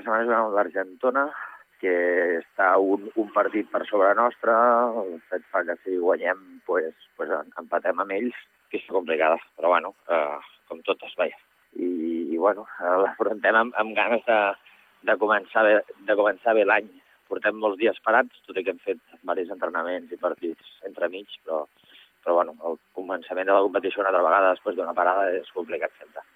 Aquesta setmana jugàvem amb l'Argentona, que està un, un partit per sobre nostre, el fet fa que si guanyem pues, pues empatem amb ells, que és complicada, però bueno, eh, com totes, vaja. I, i bueno, l'afrontem amb, amb ganes de, de començar bé, de començar bé l'any. Portem molts dies parats, tot i que hem fet diversos entrenaments i partits entremig, però, però bueno, el començament de la competició una altra vegada després d'una parada és complicat sempre.